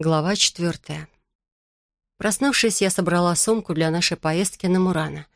Глава четвертая. Проснувшись, я собрала сумку для нашей поездки на Мурана.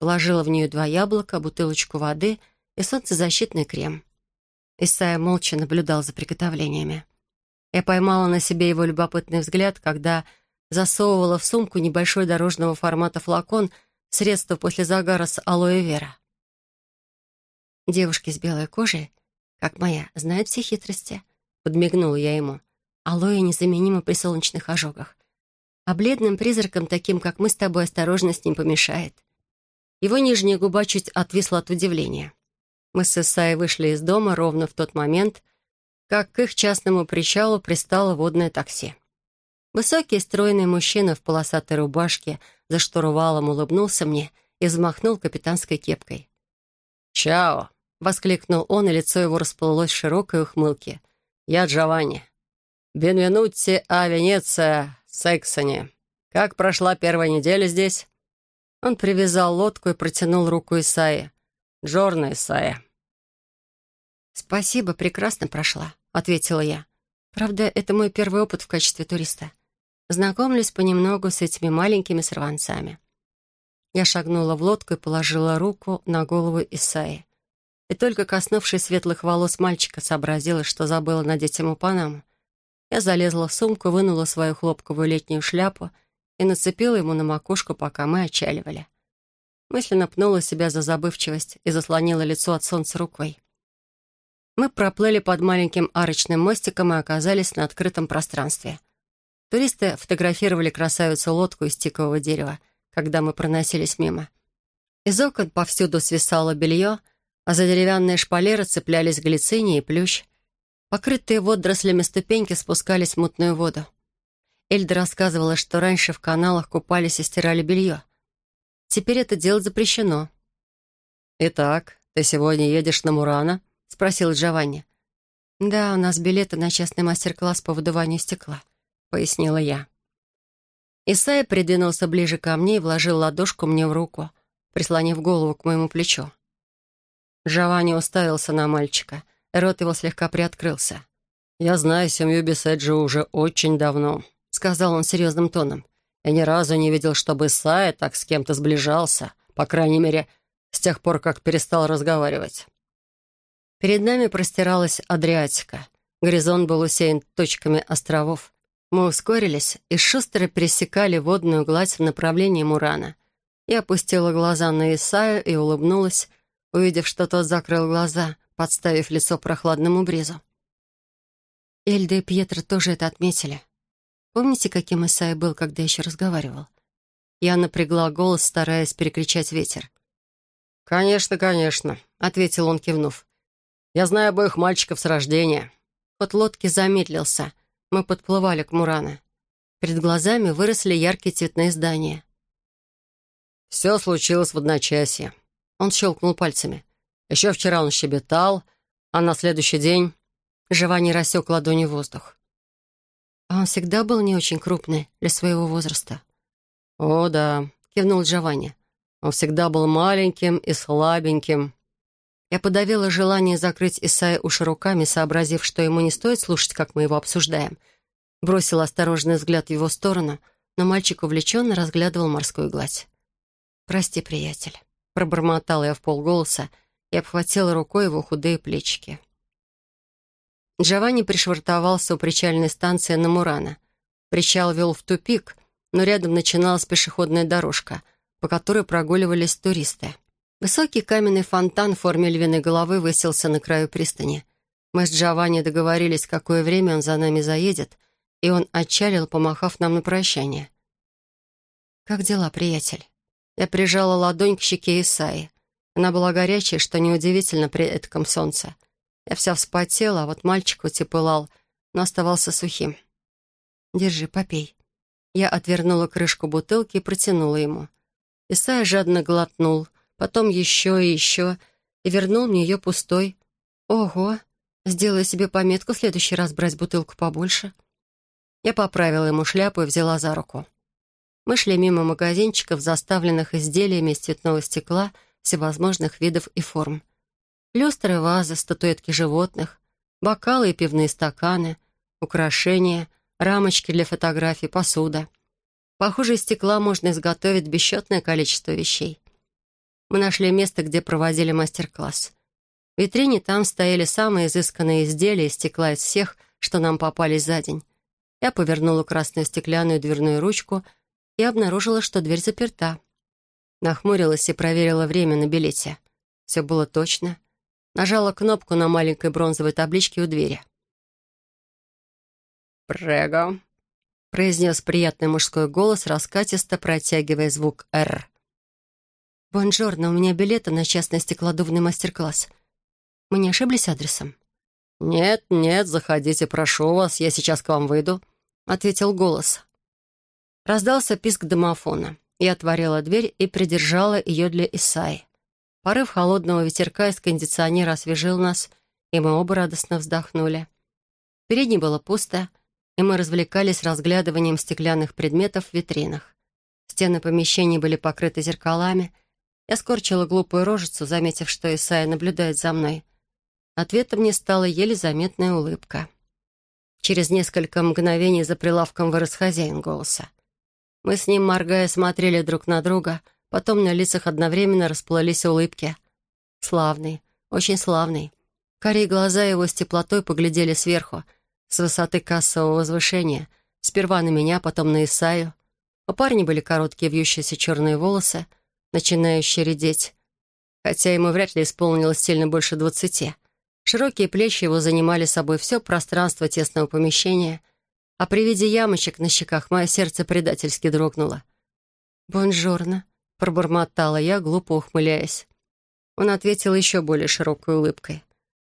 Положила в нее два яблока, бутылочку воды и солнцезащитный крем. Исайя молча наблюдал за приготовлениями. Я поймала на себе его любопытный взгляд, когда засовывала в сумку небольшой дорожного формата флакон средства после загара с алоэ вера. Девушки с белой кожей, как моя, знают все хитрости. Подмигнула я ему. Алоэ незаменимо при солнечных ожогах. А бледным призракам, таким как мы с тобой, осторожность не помешает. Его нижняя губа чуть отвисла от удивления. Мы с Исаей вышли из дома ровно в тот момент, как к их частному причалу пристало водное такси. Высокий стройный мужчина в полосатой рубашке за штурвалом улыбнулся мне и взмахнул капитанской кепкой. «Чао!» — воскликнул он, и лицо его расплылось в широкой ухмылке. «Я Джованни. «Бенвенутти а Венеция, Сексони. Как прошла первая неделя здесь?» Он привязал лодку и протянул руку Исаи. «Джорна Исаия». «Спасибо, прекрасно прошла», — ответила я. «Правда, это мой первый опыт в качестве туриста. Знакомлюсь понемногу с этими маленькими сорванцами». Я шагнула в лодку и положила руку на голову Исаи. И только коснувшись светлых волос мальчика, сообразила, что забыла надеть ему панаму. Я залезла в сумку, вынула свою хлопковую летнюю шляпу и нацепила ему на макушку, пока мы отчаливали. Мысленно пнула себя за забывчивость и заслонила лицо от солнца рукой. Мы проплыли под маленьким арочным мостиком и оказались на открытом пространстве. Туристы фотографировали красавицу-лодку из тикового дерева, когда мы проносились мимо. Из окон повсюду свисало белье, а за деревянные шпалеры цеплялись глицини и плющ. Покрытые водорослями ступеньки спускались в мутную воду. Эльда рассказывала, что раньше в каналах купались и стирали белье. Теперь это делать запрещено. «Итак, ты сегодня едешь на Мурана?» — спросил Джованни. «Да, у нас билеты на частный мастер-класс по выдуванию стекла», — пояснила я. Исайя придвинулся ближе ко мне и вложил ладошку мне в руку, прислонив голову к моему плечу. Джованни уставился на мальчика — Рот его слегка приоткрылся. «Я знаю семью Беседжи уже очень давно», — сказал он серьезным тоном. «Я ни разу не видел, чтобы Сая так с кем-то сближался, по крайней мере, с тех пор, как перестал разговаривать». Перед нами простиралась Адриатика. Горизонт был усеян точками островов. Мы ускорились и шустро пересекали водную гладь в направлении Мурана. Я опустила глаза на Исаю и улыбнулась, увидев, что тот закрыл глаза, подставив лицо прохладному бризу. Эльда и Пьетро тоже это отметили. Помните, каким Исайя был, когда еще разговаривал? Я напрягла голос, стараясь перекричать ветер. «Конечно, конечно», — ответил он, кивнув. «Я знаю обоих мальчиков с рождения». Ход лодки замедлился. Мы подплывали к Мурана. Перед глазами выросли яркие цветные здания. «Все случилось в одночасье». Он щелкнул пальцами. Еще вчера он щебетал, а на следующий день Живани рассек ладонью воздух. А он всегда был не очень крупный для своего возраста. «О, да», — кивнул Джованни. «Он всегда был маленьким и слабеньким». Я подавила желание закрыть Исаия уши руками, сообразив, что ему не стоит слушать, как мы его обсуждаем. Бросила осторожный взгляд в его сторону, но мальчик увлеченно разглядывал морскую гладь. «Прости, приятель», — пробормотала я в полголоса, — и обхватила рукой его худые плечики. Джованни пришвартовался у причальной станции на Мурана. Причал вел в тупик, но рядом начиналась пешеходная дорожка, по которой прогуливались туристы. Высокий каменный фонтан в форме львиной головы высился на краю пристани. Мы с Джованни договорились, какое время он за нами заедет, и он отчалил, помахав нам на прощание. «Как дела, приятель?» Я прижала ладонь к щеке Исаи. Она была горячей, что неудивительно при этом солнце. Я вся вспотела, а вот мальчик хоть и пылал, но оставался сухим. «Держи, попей». Я отвернула крышку бутылки и протянула ему. Исайя жадно глотнул, потом еще и еще, и вернул мне ее пустой. «Ого! Сделай себе пометку в следующий раз брать бутылку побольше». Я поправила ему шляпу и взяла за руку. Мы шли мимо магазинчиков, заставленных изделиями из цветного стекла — всевозможных видов и форм. Люстры, вазы, статуэтки животных, бокалы и пивные стаканы, украшения, рамочки для фотографий, посуда. Похоже, из стекла можно изготовить бесчетное количество вещей. Мы нашли место, где проводили мастер-класс. В витрине там стояли самые изысканные изделия из стекла из всех, что нам попались за день. Я повернула красную стеклянную дверную ручку и обнаружила, что дверь заперта. Нахмурилась и проверила время на билете. Все было точно. Нажала кнопку на маленькой бронзовой табличке у двери. «Прего», — произнес приятный мужской голос, раскатисто протягивая звук «Р». «Бонжорно, у меня билеты на частный стеклодувный мастер-класс. Мы не ошиблись адресом?» «Нет, нет, заходите, прошу вас, я сейчас к вам выйду», — ответил голос. Раздался писк домофона. Я отворила дверь и придержала ее для Исаи. Порыв холодного ветерка из кондиционера освежил нас, и мы оба радостно вздохнули. Впереди было пусто, и мы развлекались разглядыванием стеклянных предметов в витринах. Стены помещений были покрыты зеркалами. Я скорчила глупую рожицу, заметив, что Исайя наблюдает за мной. Ответом мне стала еле заметная улыбка. Через несколько мгновений за прилавком вырос хозяин голоса. Мы с ним, моргая, смотрели друг на друга, потом на лицах одновременно расплылись улыбки. Славный, очень славный. Карие глаза его с теплотой поглядели сверху, с высоты кассового возвышения, сперва на меня, потом на Исаю. У парня были короткие вьющиеся черные волосы, начинающие редеть, хотя ему вряд ли исполнилось сильно больше двадцати. Широкие плечи его занимали собой все пространство тесного помещения, а при виде ямочек на щеках мое сердце предательски дрогнуло. «Бонжорно», — пробормотала я, глупо ухмыляясь. Он ответил еще более широкой улыбкой.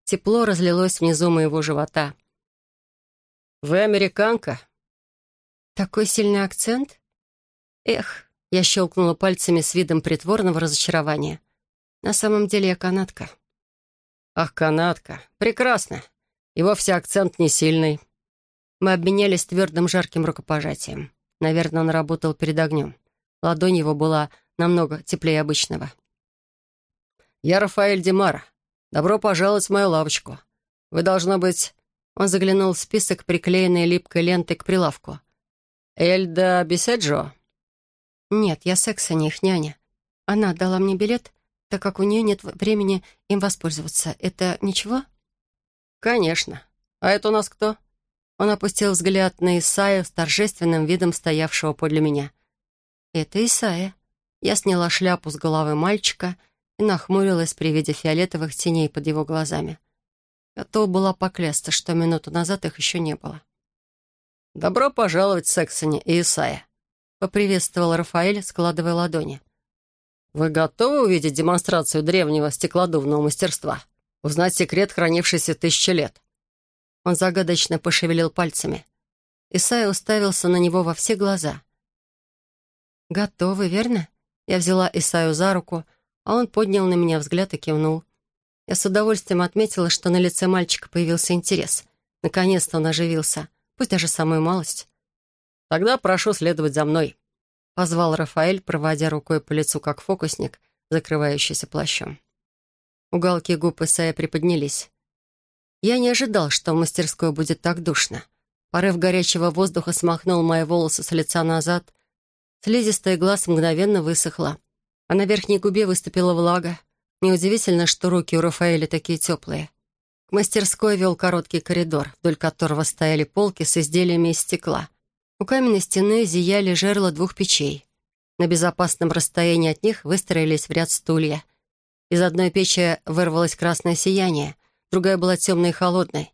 Тепло разлилось внизу моего живота. «Вы американка?» «Такой сильный акцент?» «Эх», — я щелкнула пальцами с видом притворного разочарования. «На самом деле я канадка». «Ах, канадка! Прекрасно! И вовсе акцент не сильный». Мы обменялись твердым жарким рукопожатием. Наверное, он работал перед огнем. Ладонь его была намного теплее обычного. «Я Рафаэль Демара. Добро пожаловать в мою лавочку. Вы, должно быть...» Он заглянул в список, приклеенной липкой лентой к прилавку. «Эльда Беседжо?» «Нет, я секса не их няня. Она дала мне билет, так как у нее нет времени им воспользоваться. Это ничего?» «Конечно. А это у нас кто?» Он опустил взгляд на Исаю с торжественным видом стоявшего подле меня. «Это Исая». Я сняла шляпу с головы мальчика и нахмурилась при виде фиолетовых теней под его глазами. Готова была поклясться, что минуту назад их еще не было. «Добро пожаловать, Сексони и Исая», — поприветствовал Рафаэль, складывая ладони. «Вы готовы увидеть демонстрацию древнего стеклодувного мастерства? Узнать секрет, хранившийся тысячи лет?» Он загадочно пошевелил пальцами. Исайя уставился на него во все глаза. «Готовы, верно?» Я взяла Исаю за руку, а он поднял на меня взгляд и кивнул. Я с удовольствием отметила, что на лице мальчика появился интерес. Наконец-то он оживился, пусть даже самую малость. «Тогда прошу следовать за мной», — позвал Рафаэль, проводя рукой по лицу, как фокусник, закрывающийся плащом. Уголки губ Исая приподнялись. Я не ожидал, что в мастерской будет так душно. Порыв горячего воздуха смахнул мои волосы с лица назад. Слизистая глаз мгновенно высохла, а на верхней губе выступила влага. Неудивительно, что руки у Рафаэля такие теплые. К мастерской вел короткий коридор, вдоль которого стояли полки с изделиями из стекла. У каменной стены зияли жерла двух печей. На безопасном расстоянии от них выстроились в ряд стулья. Из одной печи вырвалось красное сияние, другая была темной и холодной.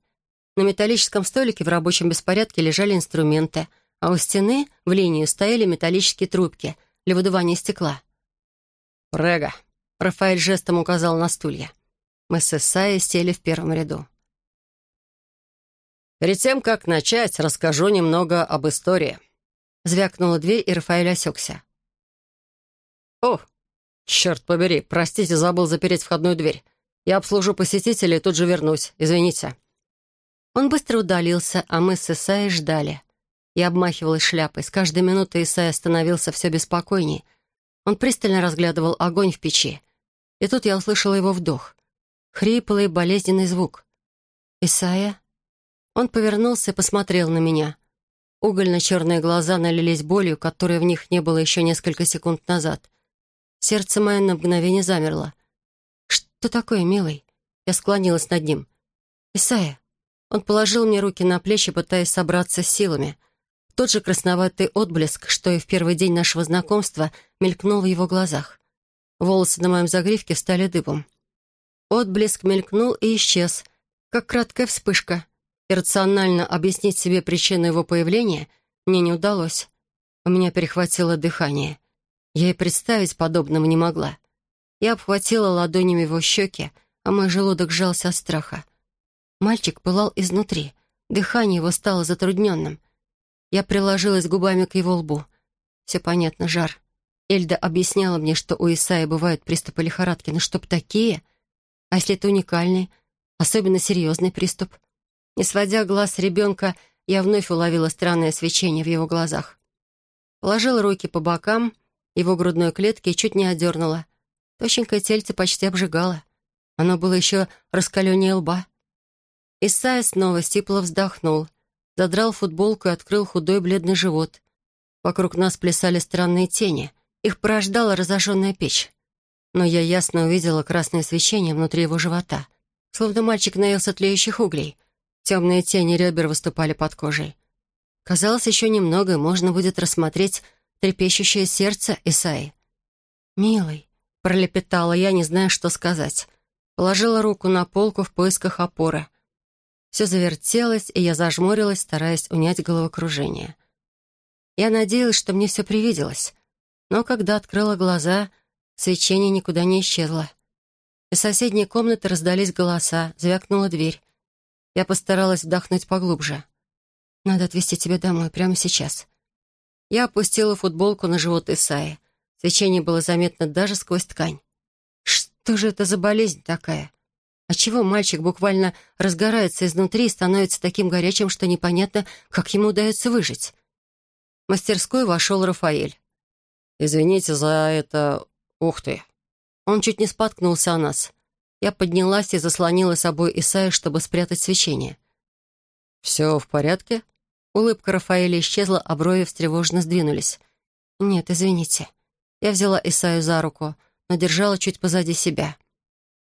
На металлическом столике в рабочем беспорядке лежали инструменты, а у стены в линию стояли металлические трубки для выдувания стекла. «Прега!» — Рафаэль жестом указал на стулья. Мы с Исаей сели в первом ряду. Перед тем, как начать, расскажу немного об истории». Звякнула дверь, и Рафаэль осекся. «О, черт побери, простите, забыл запереть входную дверь. Я обслужу посетителей и тут же вернусь. Извините». Он быстро удалился, а мы с Исаей ждали. Я обмахивалась шляпой. С каждой минутой Исай становился все беспокойней. Он пристально разглядывал огонь в печи. И тут я услышала его вдох. Хриплый болезненный звук. «Исайя?» Он повернулся и посмотрел на меня. Угольно-черные глаза налились болью, которой в них не было еще несколько секунд назад. Сердце мое на мгновение замерло. «Что такое, милый?» Я склонилась над ним. «Исайя». Он положил мне руки на плечи, пытаясь собраться с силами. Тот же красноватый отблеск, что и в первый день нашего знакомства, мелькнул в его глазах. Волосы на моем загривке стали дыбом. Отблеск мелькнул и исчез, как краткая вспышка. Иррационально объяснить себе причину его появления мне не удалось. У меня перехватило дыхание. Я и представить подобного не могла. Я обхватила ладонями его щеки, а мой желудок сжался от страха. Мальчик пылал изнутри. Дыхание его стало затрудненным. Я приложилась губами к его лбу. Все понятно, жар. Эльда объясняла мне, что у Исаи бывают приступы лихорадки, но чтоб такие? А если это уникальный, особенно серьезный приступ — не сводя глаз с ребенка, я вновь уловила странное свечение в его глазах. Положила руки по бокам его грудной клетки и чуть не одернула. Тощенькое тельце почти обжигало. Оно было еще раскаленнее лба. Исайя снова стипло вздохнул, задрал футболку и открыл худой бледный живот. Вокруг нас плясали странные тени. Их порождала разожженная печь. Но я ясно увидела красное свечение внутри его живота, словно мальчик наелся тлеющих углей — Темные тени ребер выступали под кожей. Казалось, еще немного, и можно будет рассмотреть трепещущее сердце Исаи. «Милый», — пролепетала я, не зная, что сказать. Положила руку на полку в поисках опоры. Все завертелось, и я зажмурилась, стараясь унять головокружение. Я надеялась, что мне все привиделось. Но когда открыла глаза, свечение никуда не исчезло. Из соседней комнаты раздались голоса, звякнула дверь. Я постаралась вдохнуть поглубже. «Надо отвезти тебя домой прямо сейчас». Я опустила футболку на живот Исаи. Свечение было заметно даже сквозь ткань. Что же это за болезнь такая? Отчего мальчик буквально разгорается изнутри и становится таким горячим, что непонятно, как ему удается выжить? В мастерскую вошел Рафаэль. «Извините за это... Ух ты!» Он чуть не споткнулся о нас. Я поднялась и заслонила собой Исаия, чтобы спрятать свечение. «Все в порядке?» Улыбка Рафаэля исчезла, а брови встревоженно сдвинулись. «Нет, извините». Я взяла Исаю за руку, но держала чуть позади себя.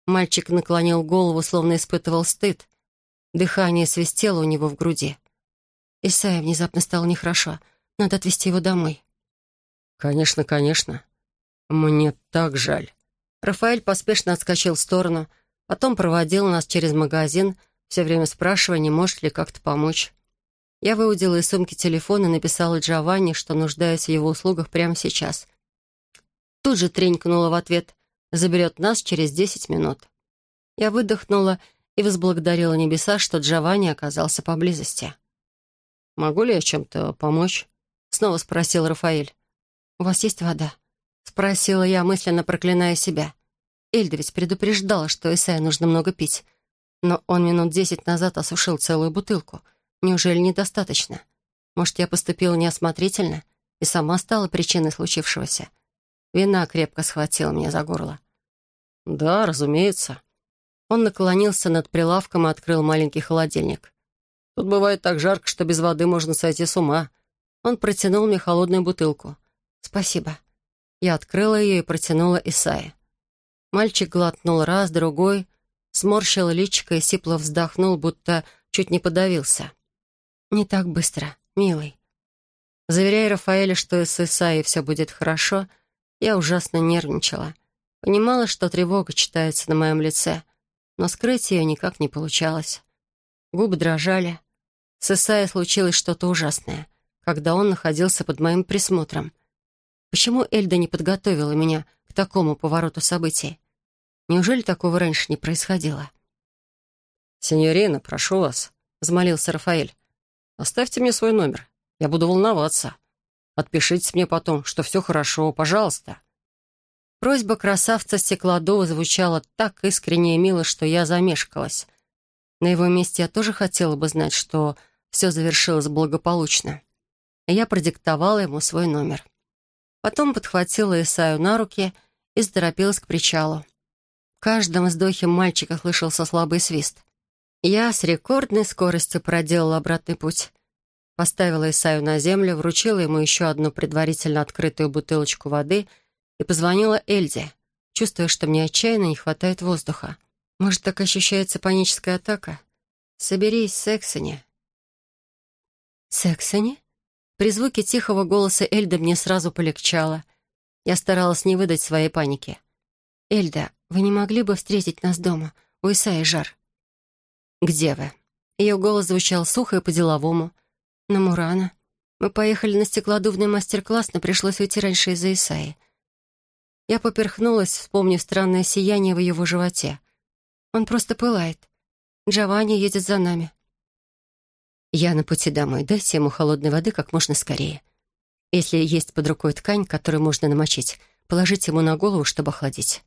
Мальчик наклонил голову, словно испытывал стыд. Дыхание свистело у него в груди. Исайя внезапно стало нехорошо. Надо отвезти его домой. «Конечно, конечно. Мне так жаль». Рафаэль поспешно отскочил в сторону, потом проводил нас через магазин, все время спрашивая, не может ли как-то помочь. Я выудила из сумки телефон и написала Джованни, что нуждаюсь в его услугах прямо сейчас. Тут же тренькнула в ответ «Заберет нас через десять минут». Я выдохнула и возблагодарила небеса, что Джованни оказался поблизости. «Могу ли я чем-то помочь?» — снова спросил Рафаэль. «У вас есть вода?» — спросила я, мысленно проклиная себя. Эльда ведь предупреждала, что Исае нужно много пить. Но он минут десять назад осушил целую бутылку. Неужели недостаточно? Может, я поступила неосмотрительно и сама стала причиной случившегося? Вина крепко схватила меня за горло. «Да, разумеется». Он наклонился над прилавком и открыл маленький холодильник. «Тут бывает так жарко, что без воды можно сойти с ума». Он протянул мне холодную бутылку. «Спасибо». Я открыла ее и протянула Исае. Мальчик глотнул раз, другой, сморщил личико и сипло вздохнул, будто чуть не подавился. «Не так быстро, милый». Заверяя Рафаэля, что с Исаей все будет хорошо, я ужасно нервничала. Понимала, что тревога читается на моем лице, но скрыть ее никак не получалось. Губы дрожали. С Исаей случилось что-то ужасное, когда он находился под моим присмотром — Почему Эльда не подготовила меня к такому повороту событий? Неужели такого раньше не происходило? «Синьорина, прошу вас», — взмолился Рафаэль. «Оставьте мне свой номер. Я буду волноваться. Отпишитесь мне потом, что все хорошо, пожалуйста». Просьба красавца Стеклодова звучала так искренне и мило, что я замешкалась. На его месте я тоже хотела бы знать, что все завершилось благополучно. Я продиктовала ему свой номер. Потом подхватила Исаю на руки и заторопилась к причалу. В каждом вздохе мальчика слышался слабый свист. Я с рекордной скоростью проделала обратный путь. Поставила Исаю на землю, вручила ему еще одну предварительно открытую бутылочку воды и позвонила Эльзе, чувствуя, что мне отчаянно не хватает воздуха. Может, так ощущается паническая атака? Соберись, Сексони. Сексони? При звуке тихого голоса Эльды мне сразу полегчало. Я старалась не выдать своей паники. «Эльда, вы не могли бы встретить нас дома? У Исаи жар». «Где вы?» Ее голос звучал сухо и по-деловому. «На Мурана. Мы поехали на стеклодувный мастер-класс, но пришлось уйти раньше из-за Исаи». Я поперхнулась, вспомнив странное сияние в его животе. Он просто пылает. Джованни едет за нами. Я на пути домой. Дайте ему холодной воды как можно скорее. Если есть под рукой ткань, которую можно намочить, положите ему на голову, чтобы охладить.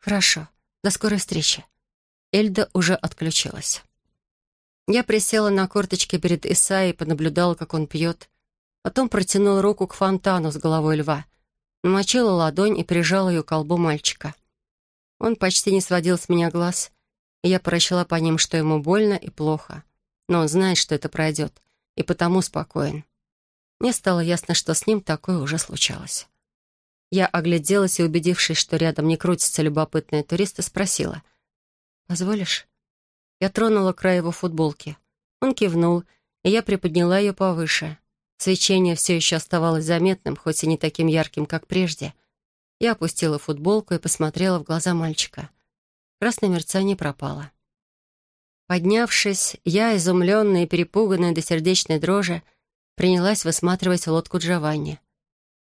Хорошо. До скорой встречи. Эльда уже отключилась. Я присела на корточки перед Исаей и понаблюдала, как он пьет. Потом протянула руку к фонтану с головой льва, намочила ладонь и прижала ее к колбу мальчика. Он почти не сводил с меня глаз, и я прочла по ним, что ему больно и плохо. Но он знает, что это пройдет, и потому спокоен. Мне стало ясно, что с ним такое уже случалось. Я огляделась и, убедившись, что рядом не крутятся любопытные туристы, спросила. «Позволишь?» Я тронула край его футболки. Он кивнул, и я приподняла ее повыше. Свечение все еще оставалось заметным, хоть и не таким ярким, как прежде. Я опустила футболку и посмотрела в глаза мальчика. Красное мерцание пропало. Поднявшись, я, изумленная и перепуганная до сердечной дрожи, принялась высматривать лодку Джованни.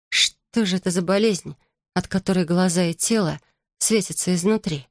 Что же это за болезнь, от которой глаза и тело светятся изнутри?